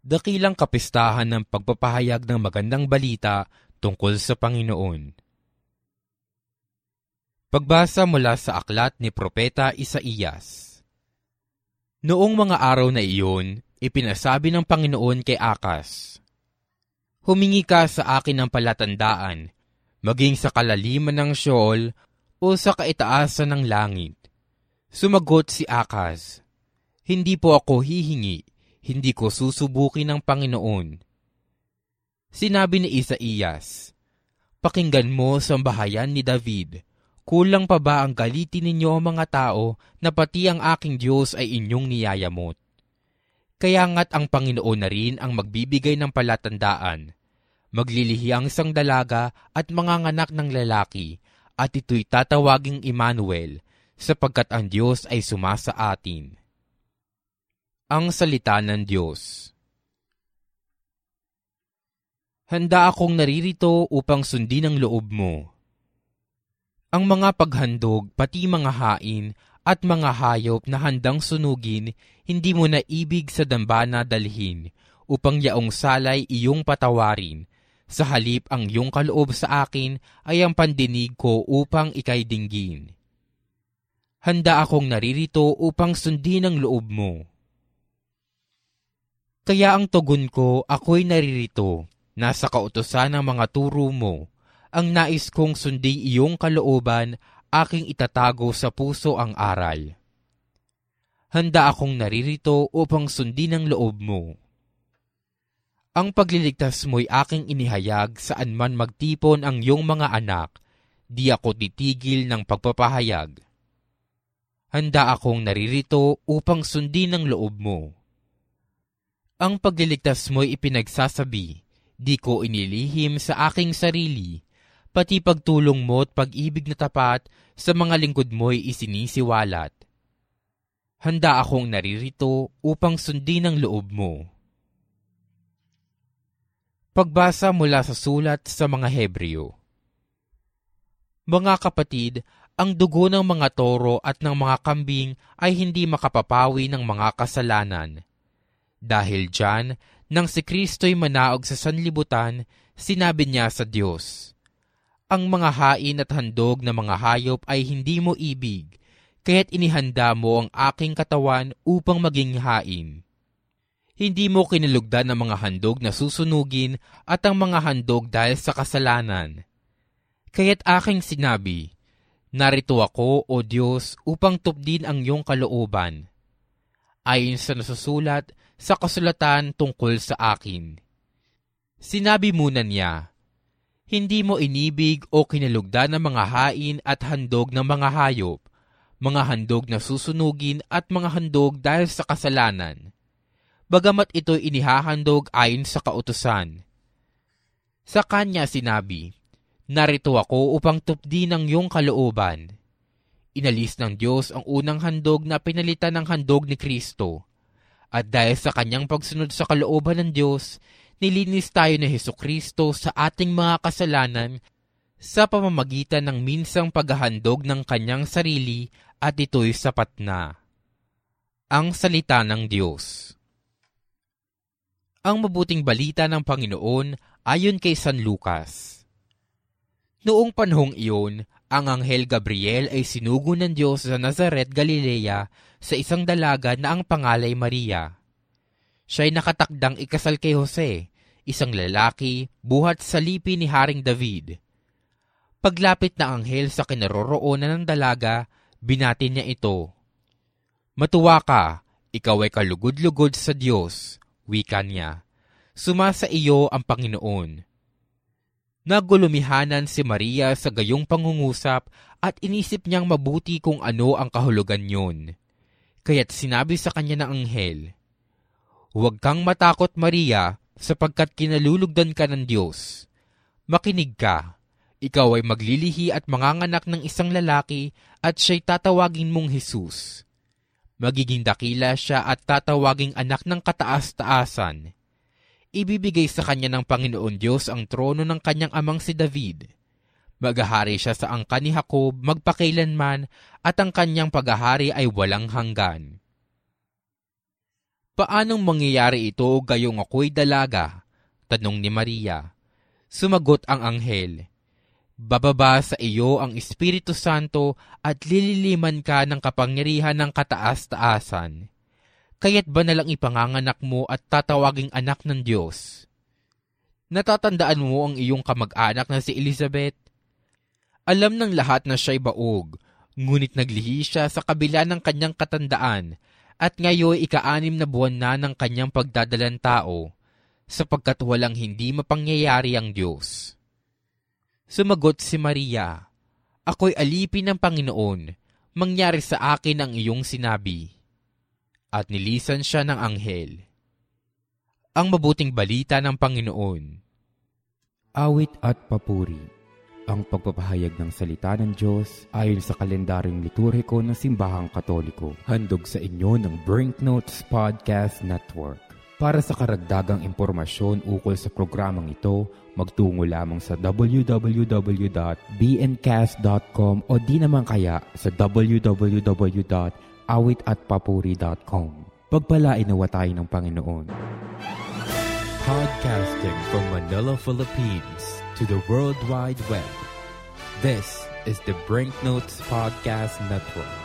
dakilang kapistahan ng pagpapahayag ng magandang balita tungkol sa Panginoon. Pagbasa mula sa aklat ni Propeta Isaías Noong mga araw na iyon, ipinasabi ng Panginoon kay Akas, Humingi ka sa akin ng palatandaan, maging sa kalaliman ng Sheol o sa kaitaasan ng langit. Sumagot si Akas, Hindi po ako hihingi, hindi ko susubukin ng Panginoon. Sinabi ni Isaías, Pakinggan mo sa bahayan ni David, kulang pa ba ang galitin ninyo mga tao na pati ang aking Diyos ay inyong niyayamot? Kaya nga't ang Panginoon na rin ang magbibigay ng palatandaan. Maglilihi ang isang dalaga at mga nganak ng lalaki, at ito'y tatawaging Emmanuel, sapagkat ang Diyos ay sumasa atin. Ang Salita ng Diyos Handa akong naririto upang sundin ang loob mo. Ang mga paghandog, pati mga hain, at mga hayop na handang sunugin, hindi mo na ibig sa dambana dalhin, upang yaong salay iyong patawarin. Sa halip ang iyong kaloob sa akin ay ang pandinig ko upang ikay dinggin. Handa akong naririto upang sundin ang loob mo kaya ang tugon ko, ako'y naririto, nasa kautosan ng mga turo mo. Ang nais kong sundi iyong kalooban, aking itatago sa puso ang aral. Handa akong naririto upang sundin ang loob mo. Ang pagliligtas mo'y aking inihayag saan man magtipon ang iyong mga anak, di ako titigil ng pagpapahayag. Handa akong naririto upang sundin ang loob mo ang pagliligtas mo'y ipinagsasabi, di ko inilihim sa aking sarili, pati pagtulong mo at pag-ibig na tapat sa mga lingkod mo'y isinisiwalat. Handa akong naririto upang sundin ang loob mo. Pagbasa mula sa sulat sa mga Hebreo Mga kapatid, ang dugo ng mga toro at ng mga kambing ay hindi makapapawi ng mga kasalanan dahil dyan, nang si Kristo'y manaog sa sanlibutan, sinabi niya sa Diyos, Ang mga hain at handog na mga hayop ay hindi mo ibig, kaya't inihanda mo ang aking katawan upang maging hain. Hindi mo kinalugdan ang mga handog na susunugin at ang mga handog dahil sa kasalanan. Kaya't aking sinabi, Narito ako, O Diyos, upang tupdin ang iyong kalooban. Ayon sa nasusulat, sa kasulatan tungkol sa akin. Sinabi muna niya, Hindi mo inibig o kinalugdan ng mga hain at handog ng mga hayop, mga handog na susunugin at mga handog dahil sa kasalanan. Bagamat ito inihahandog ayon sa kautusan. Sa kanya sinabi, Narito ako upang tupdi ng iyong kalooban. Inalis ng Diyos ang unang handog na pinalitan ng handog ni Kristo at dahil sa kanyang pagsunod sa kalooban ng Diyos, nilinis tayo ni Heso Kristo sa ating mga kasalanan sa pamamagitan ng minsang paghahandog ng kanyang sarili at ito'y sapat na. Ang Salita ng Diyos Ang mabuting balita ng Panginoon ayon kay San Lucas. Noong panahong iyon, ang Anghel Gabriel ay sinugo ng Diyos sa Nazaret, Galilea sa isang dalaga na ang pangalay Maria. Siya ay nakatakdang ikasal kay Jose, isang lalaki buhat sa lipi ni Haring David. Paglapit na anghel sa kinaroroonan ng dalaga, binati niya ito. Matuwa ka, ikaw ay kalugod-lugod sa Diyos, wika niya. Sumasa iyo ang Panginoon Nagulumihanan si Maria sa gayong pangungusap at inisip niyang mabuti kung ano ang kahulugan yun. Kaya't sinabi sa kanya ng anghel, Huwag kang matakot Maria sapagkat kinalulugdan ka ng Diyos. Makinig ka, ikaw ay maglilihi at manganganak ng isang lalaki at siya'y tatawagin mong Jesus. Magiging dakila siya at tatawaging anak ng kataas-taasan ibibigay sa kanya ng Panginoon Diyos ang trono ng kanyang amang si David. Maghahari siya sa angka ni Jacob magpakailanman at ang kanyang paghahari ay walang hanggan. Paanong mangyayari ito gayong ako'y dalaga? Tanong ni Maria. Sumagot ang anghel, Bababa sa iyo ang Espiritu Santo at lililiman ka ng kapangyarihan ng kataas-taasan. Kaya't ba nalang ipanganganak mo at tatawaging anak ng Diyos? Natatandaan mo ang iyong kamag-anak na si Elizabeth? Alam ng lahat na siya'y baog, ngunit naglihi siya sa kabila ng kanyang katandaan at ngayon ika-anim na buwan na ng kanyang pagdadalang tao, sapagkat walang hindi mapangyayari ang Diyos. Sumagot si Maria, Ako'y alipin ng Panginoon, mangyari sa akin ang iyong sinabi. At nilisan siya ng anghel. Ang mabuting balita ng Panginoon. Awit at papuri ang pagpapahayag ng salita ng Diyos ayon sa kalendaryong liturhiko ng Simbahang Katoliko. Handog sa inyo ng Brinknotes Podcast Network. Para sa karagdagang impormasyon ukol sa programang ito, magtungo lamang sa www.bncast.com o di naman kaya sa www.awitatpapuri.com. Pagpalain nawa tayo ng Panginoon. Podcasting from Manila, Philippines to the World Wide Web. This is the Brink Notes Podcast Network.